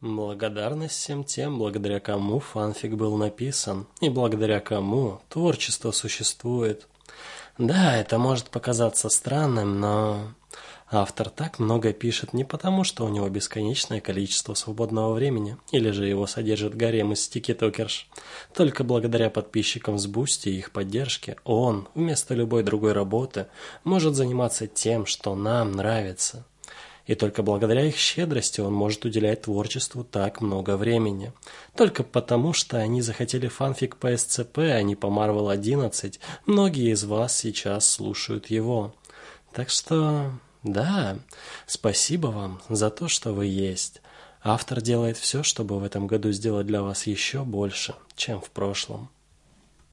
Благодарность всем тем, благодаря кому фанфик был написан, и благодаря кому творчество существует. Да, это может показаться странным, но автор так много пишет не потому, что у него бесконечное количество свободного времени, или же его содержит гарем из тиктокерш. Только благодаря подписчикам с Boosty и их поддержке он, вместо любой другой работы, может заниматься тем, что нам нравится. И только благодаря их щедрости он может уделять творчеству так много времени. Только потому, что они захотели фанфик по СЦП, а не по Marvel 11, многие из вас сейчас слушают его. Так что, да, спасибо вам за то, что вы есть. Автор делает все, чтобы в этом году сделать для вас еще больше, чем в прошлом.